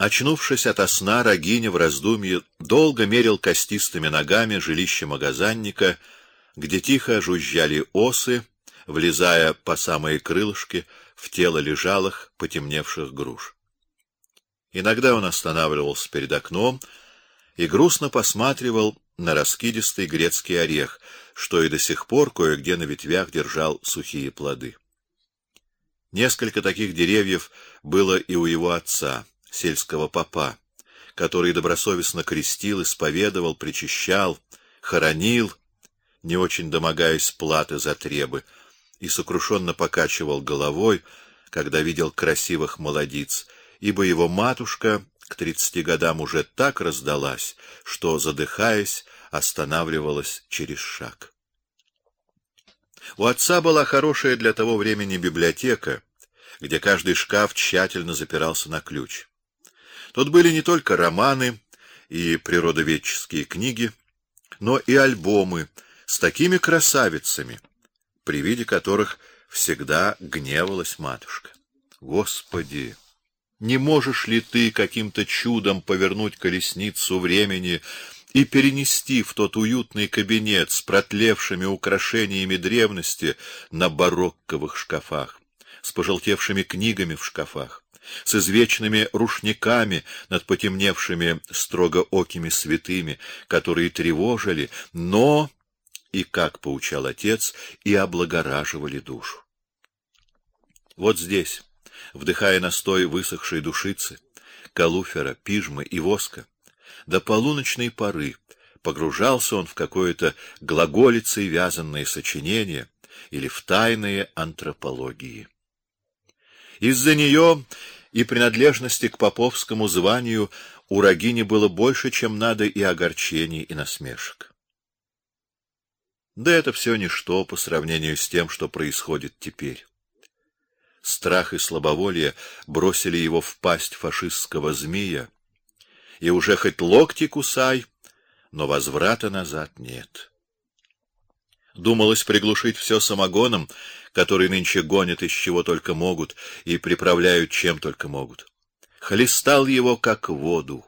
Очнувшись ото сна, Рогиня в раздумье долго мерил костистыми ногами жилище магазинника, где тихо жужжали осы, влезая по самые крылышки в тело лежалых, потемневших груш. Иногда он останавливался перед окном и грустно посматривал на раскидистый грецкий орех, что и до сих пор кое-где на ветвях держал сухие плоды. Несколько таких деревьев было и у его отца сельского попа, который добросовестно крестил, исповедовал, причащал, хоронил, не очень домогаясь платы за требы, и сокрушенно покачивал головой, когда видел красивых молодиц, ибо его матушка к тридцати годам уже так раздалась, что задыхаясь останавливалась через шаг. У отца была хорошая для того времени библиотека, где каждый шкаф тщательно запирался на ключ. Тут были не только романы и природоведческие книги, но и альбомы с такими красавицами, при виде которых всегда гневалась матушка. Господи, не можешь ли ты каким-то чудом повернуть колесницу времени и перенести в тот уютный кабинет с протлевшими украшениями древности на барокковых шкафах, с пожелтевшими книгами в шкафах, с извечными рушниками над потемневшими строго окими святыми, которые тревожили, но и как поучал отец, и облагораживали душу. Вот здесь, вдыхая настой высохшей душицы, калуфера, пижмы и воска, до полуночной поры погружался он в какое-то глаголицей вязанное сочинение или в тайные антропологии. Из-за нее и принадлежности к поповскому званию у Рогини было больше, чем надо и огорчений, и насмешек. Да это все ничто по сравнению с тем, что происходит теперь. Страх и слабоволие бросили его в пасть фашистского змея, и уже хоть локти кусай, но возврата назад нет. Думалось приглушить все самогоном, который нынче гонят из чего только могут и приправляют чем только могут. Хлестал его как воду,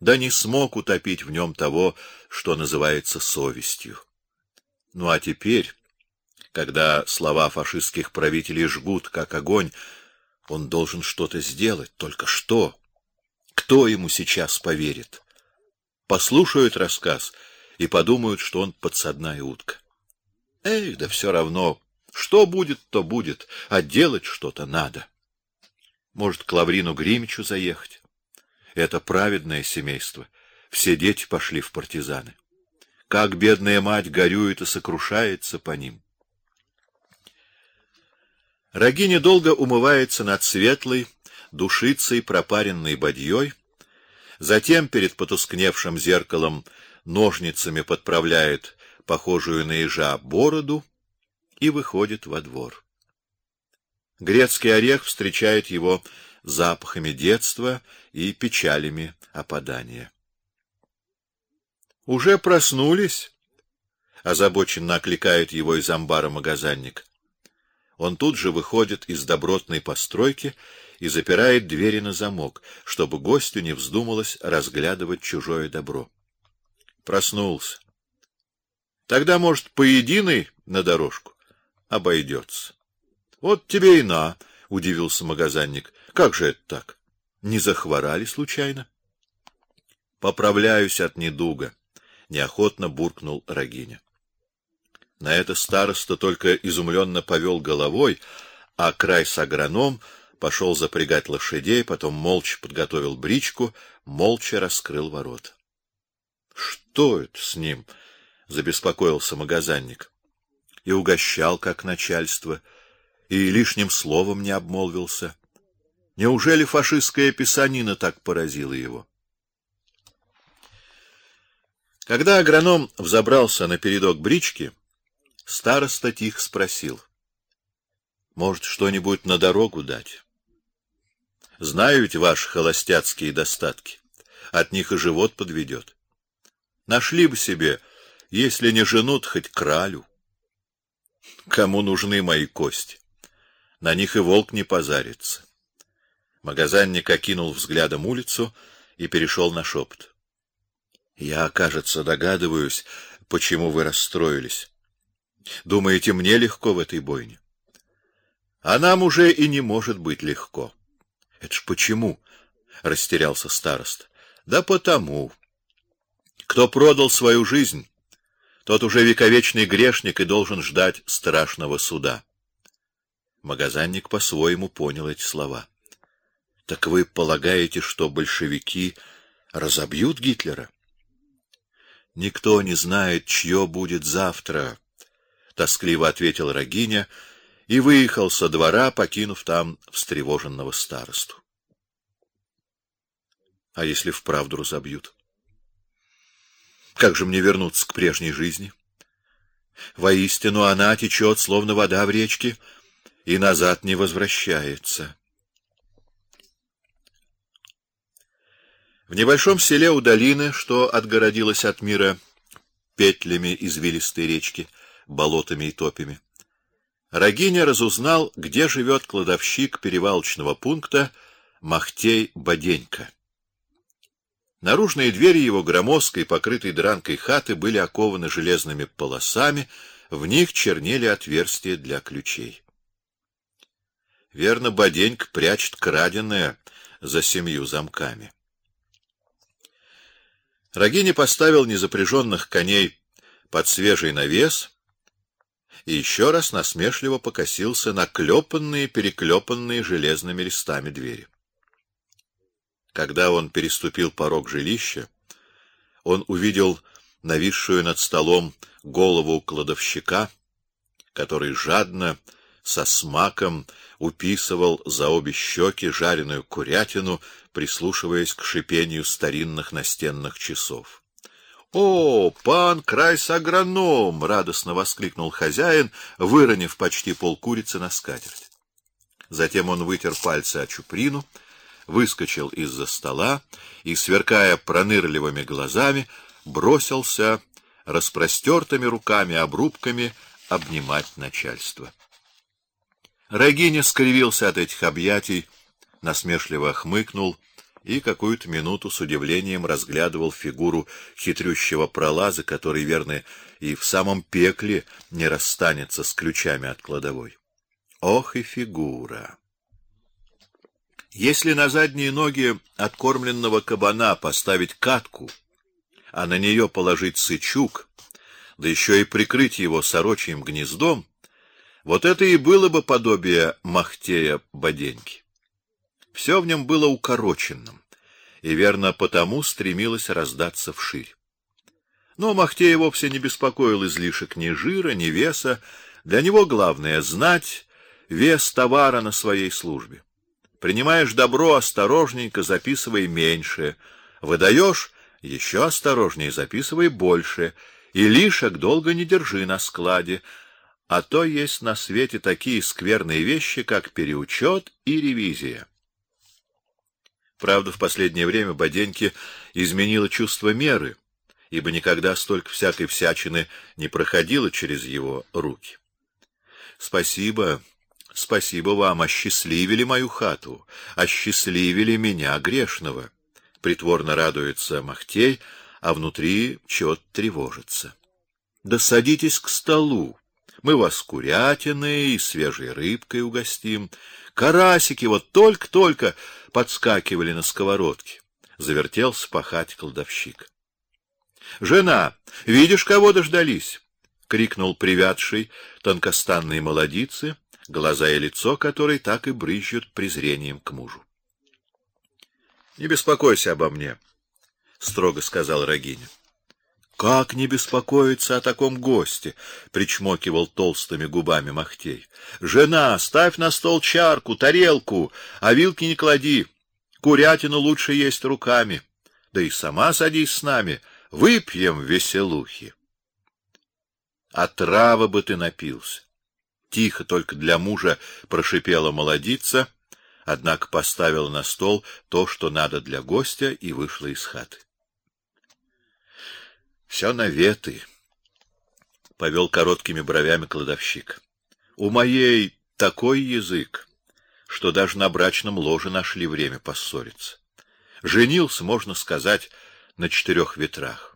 да не смог утопить в нем того, что называется совестью. Ну а теперь, когда слова фашистских правителей жгут как огонь, он должен что-то сделать, только что? Кто ему сейчас поверит? Послушают рассказ и подумают, что он подсадная утка. Эх, да все равно, что будет, то будет, а делать что-то надо. Может, к Лаврину Гримичу заехать? Это праведное семейство. Все дети пошли в партизаны. Как бедная мать горюет и сокрушается по ним. Рогиня долго умывается над светлой, душицей, пропаренной бадьей, затем перед потускневшим зеркалом ножницами подправляет похожую на ежа бороду и выходит во двор. Грецкий орех встречает его запахами детства и печалями опадания. Уже проснулись, озабоченно окликает его из амбара магазинник. Он тут же выходит из добротной постройки и запирает двери на замок, чтобы гостю не вздумалось разглядывать чужое добро. Проснулся. Тогда, может, поединой на дорожку обойдется. Вот тебе и на, удивился магазинник. Как же это так? Не захворали случайно? Поправляюсь от недуга, неохотно буркнул Рогиня. На это староста только изумленно повел головой, а край с агроном пошел запрягать лошадей, потом молча подготовил бричку, молча раскрыл ворот. Что это с ним? Забеспокоился магазинник. И угощал как начальство, и лишним словом не обмолвился. Неужели фашистская писанина так поразила его? Когда агроном взобрался на передок брички, староста тихо спросил: "Может, что-нибудь на дорогу дать?" Знаю ведь ваши холостяцкие достатки. От них и живот подведет. Нашли бы себе, если не жену, хоть кралю. Кому нужны мои кости? На них и волк не позарится. Магазинник окинул взглядом улицу и перешел на шепот. Я, кажется, догадываюсь, почему вы расстроились. Думаете, мне легко в этой бойне? А нам уже и не может быть легко. Это ж почему? растерялся староста. Да потому. Кто продал свою жизнь, тот уже вековечный грешник и должен ждать страшного суда. Магазинник по-своему понял эти слова. Так вы полагаете, что большевики разобьют Гитлера? Никто не знает, чье будет завтра, тоскливо ответил Рогиня и выехал со двора, покинув там встревоженного старосту. А если вправду разобьют? Как же мне вернуться к прежней жизни? Воистину она течет, словно вода в речке, и назад не возвращается. В небольшом селе у долины, что отгородилось от мира петлями извилистой речки, болотами и топями, Рогиня разузнал, где живет кладовщик перевалочного пункта Махтей Боденька. Наружные двери его громоздкой, покрытой дранкой хаты были окованы железными полосами, в них чернели отверстия для ключей. Верно, Боденька прячет краденое за семью замками. Рогиня поставил незапряженных коней под свежий навес и еще раз насмешливо покосился на клепанные, переклепанные железными листами двери. Когда он переступил порог жилища, он увидел нависшую над столом голову кладовщика, который жадно со смаком уписывал за обе щеки жареную курятину, прислушиваясь к шипению старинных настенных часов. О, пан крайс-агроном! радостно воскликнул хозяин, выронив почти полкурицы на скатерть. Затем он вытер пальцы о чуприну выскочил из-за стола и, сверкая пронырливыми глазами, бросился распростертыми руками обрубками обнимать начальство. Рогиня скривился от этих объятий, насмешливо хмыкнул и какую-то минуту с удивлением разглядывал фигуру хитрющего пролаза, который верно и в самом пекле не расстанется с ключами от кладовой. Ох и фигура! Если на задние ноги откормленного кабана поставить катку, а на нее положить сычук, да еще и прикрыть его сорочьим гнездом, вот это и было бы подобие Махтея Боденьки. Все в нем было укороченным, и верно потому стремилось раздаться вширь. Но Махтея вовсе не беспокоил излишек ни жира, ни веса, для него главное знать вес товара на своей службе. Принимаешь добро осторожненько, записывай меньше, выдаешь еще осторожнее, записывай больше, и лишек долго не держи на складе, а то есть на свете такие скверные вещи, как переучет и ревизия. Правда, в последнее время Боденьке изменило чувство меры, ибо никогда столько всякой всячины не проходило через его руки. Спасибо, Спасибо вам, осчастливили мою хату, осчастливили меня грешного. Притворно радуется Махтей, а внутри чет тревожится. Да садитесь к столу. Мы вас курятиной и свежей рыбкой угостим. Карасики вот только-только подскакивали на сковородке. Завертелся пахать кладовщик. Жена, видишь, кого дождались? крикнул привядший тонкостанной молодице глаза и лицо которой так и брызжут презрением к мужу. Не беспокойся обо мне, строго сказал Рогиня. Как не беспокоиться о таком госте, причмокивал толстыми губами Махтей. Жена, ставь на стол чарку, тарелку, а вилки не клади. Курятину лучше есть руками. Да и сама садись с нами, выпьем веселухи. А трава бы ты напился тихо только для мужа прошипела молодица, однако поставила на стол то, что надо для гостя, и вышла из хаты. Все наветы, повел короткими бровями кладовщик. У моей такой язык, что даже на брачном ложе нашли время поссориться. Женился, можно сказать, на четырех ветрах.